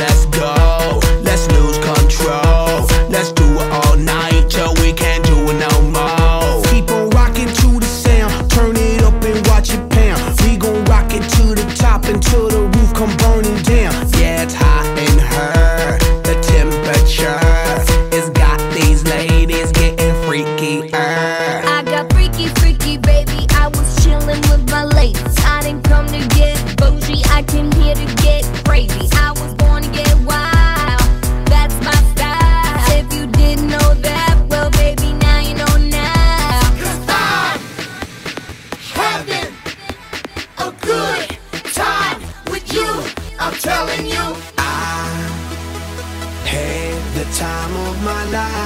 come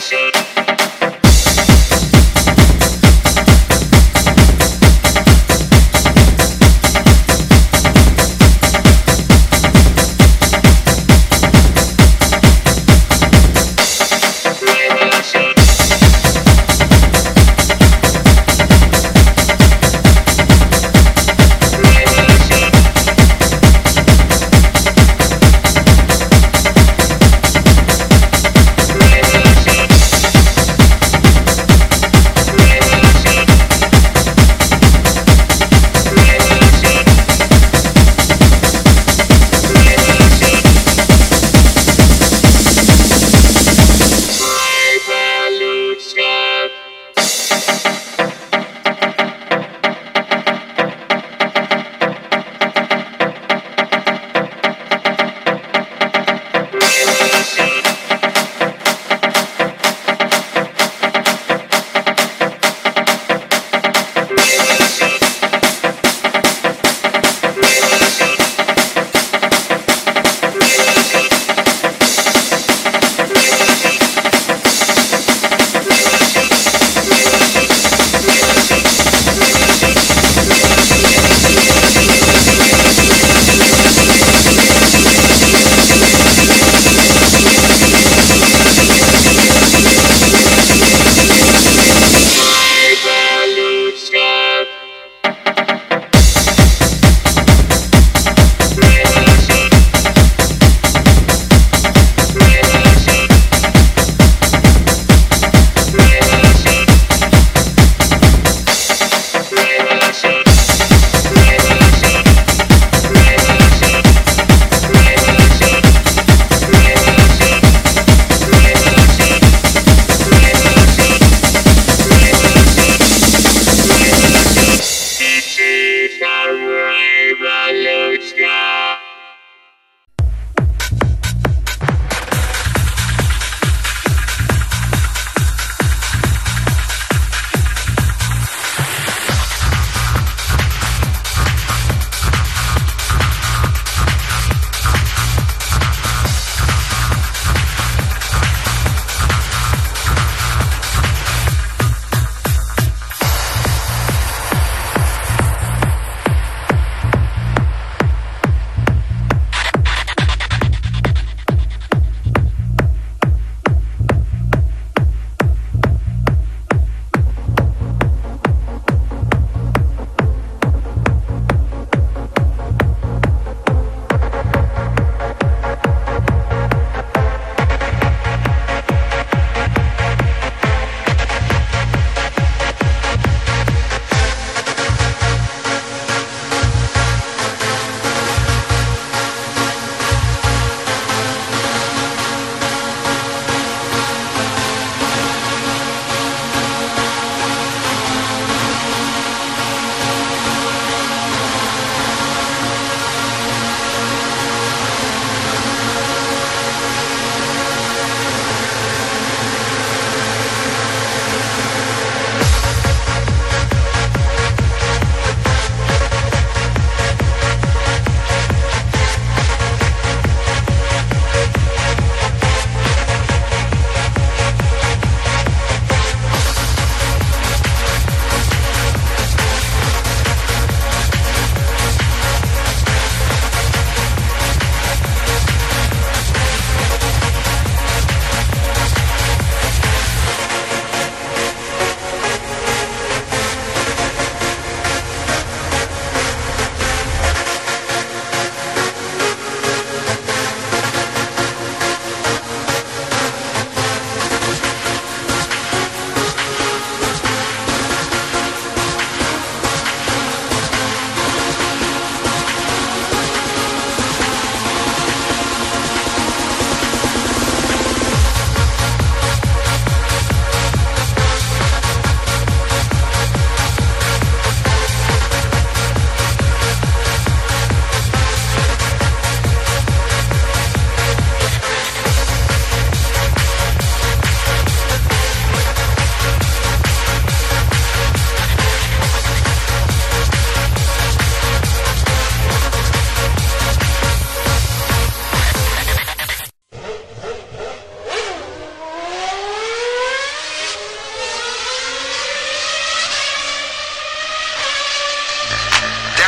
machine.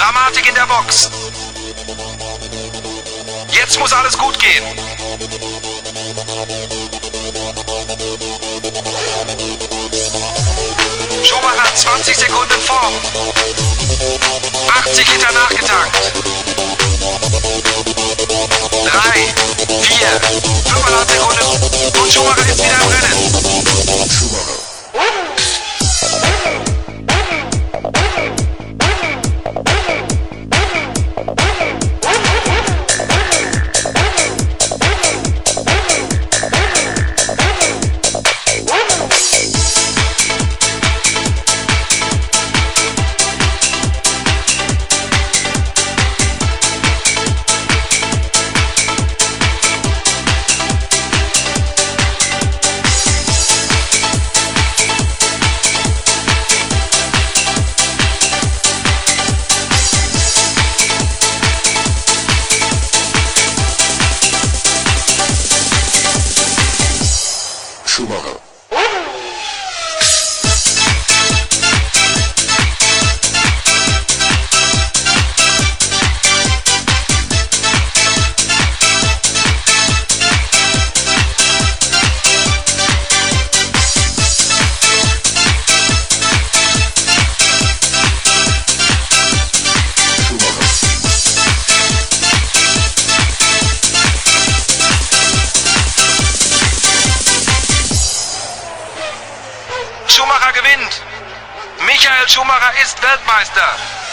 Dramatik in der Box. Jetzt muss alles gut gehen. Schumacher 20 Sekunden vor. 80 Liter nachgetankt. 3, 4, 5,5 Sekunden. Und Schumacher ist wieder im Rennen. Schumacher, Michael Schumacher ist Weltmeister.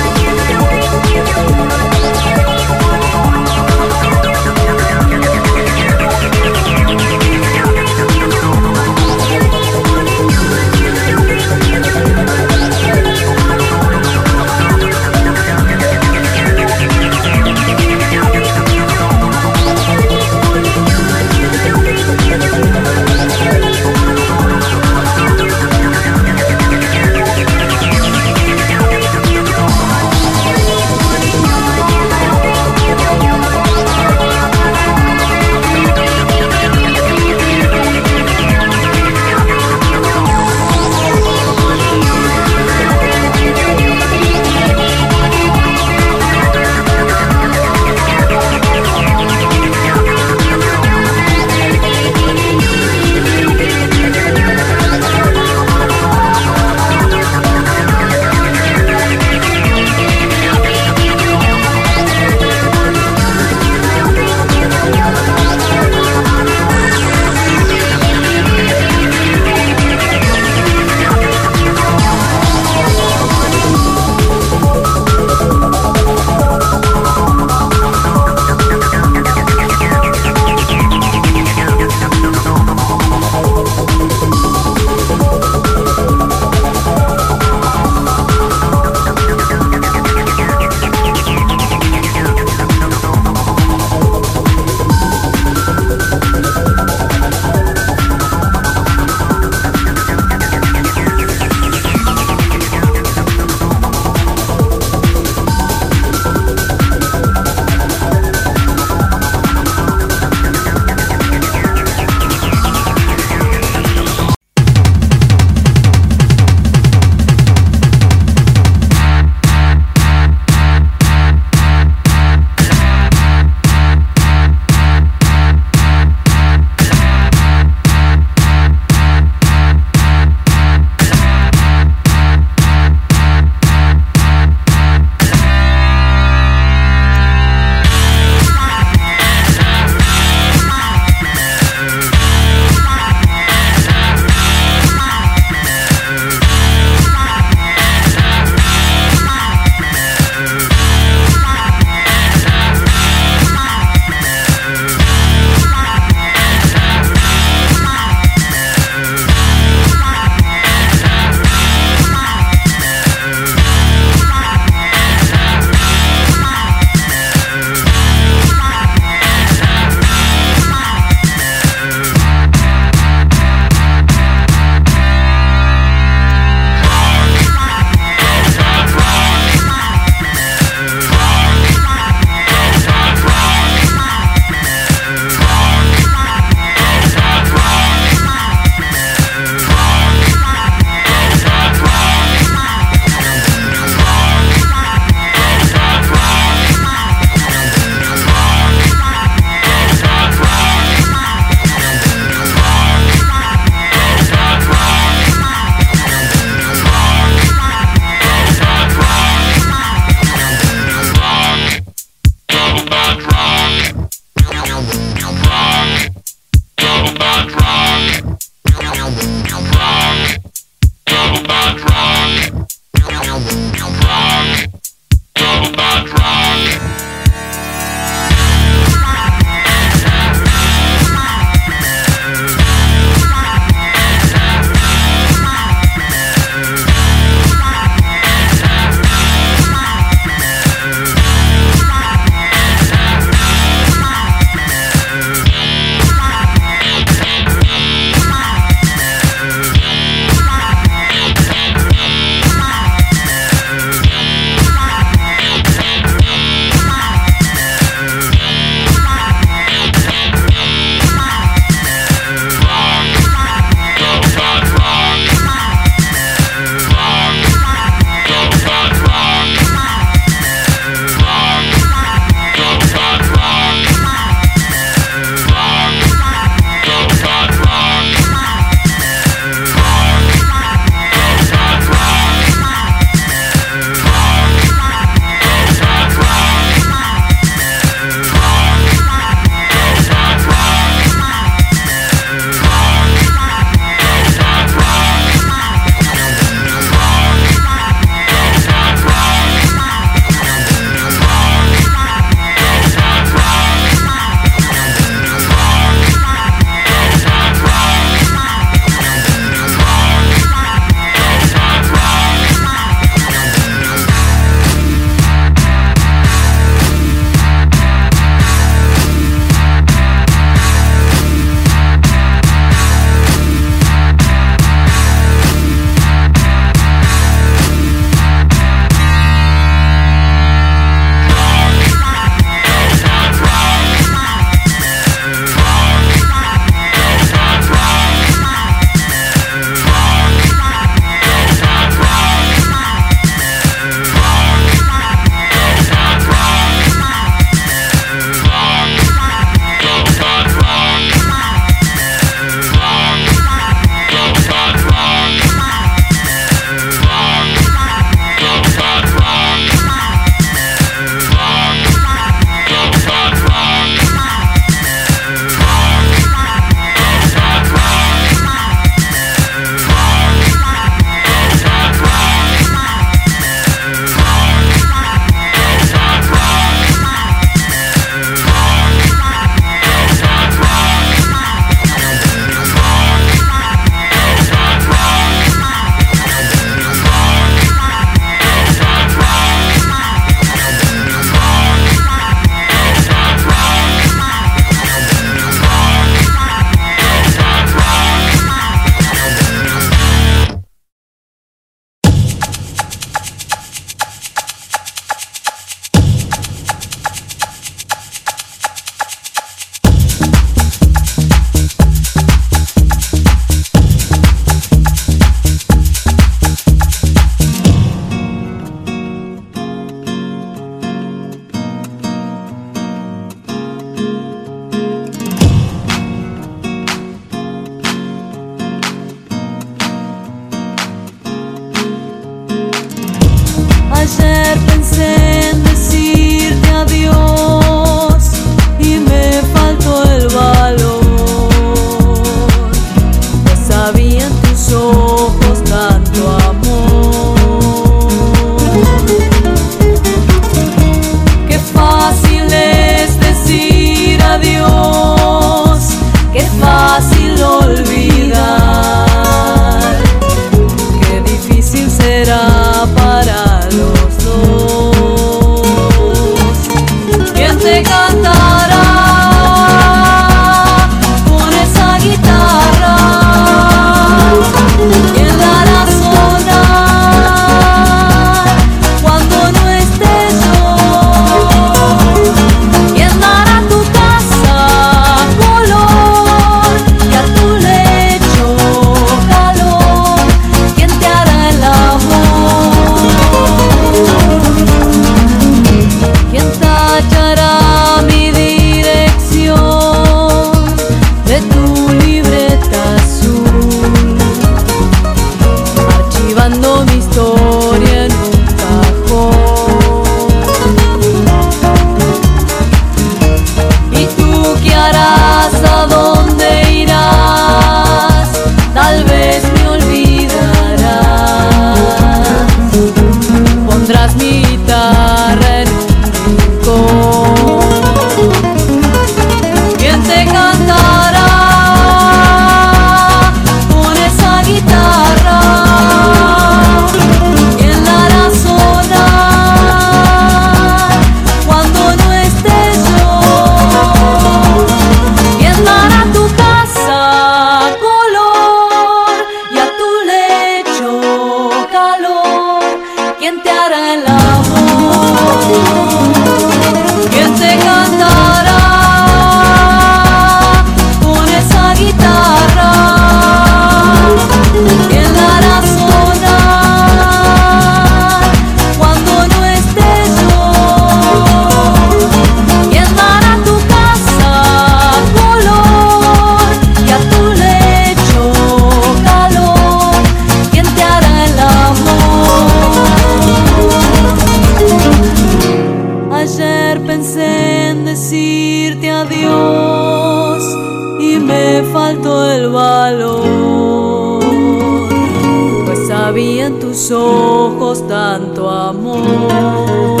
ojos tanto amor.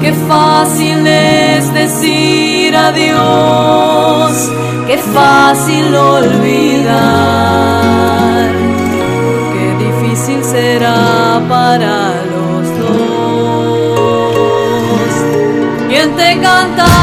Qué fácil es decir adiós, qué fácil olvidar, qué difícil será para los dos. ¿Quién te canta?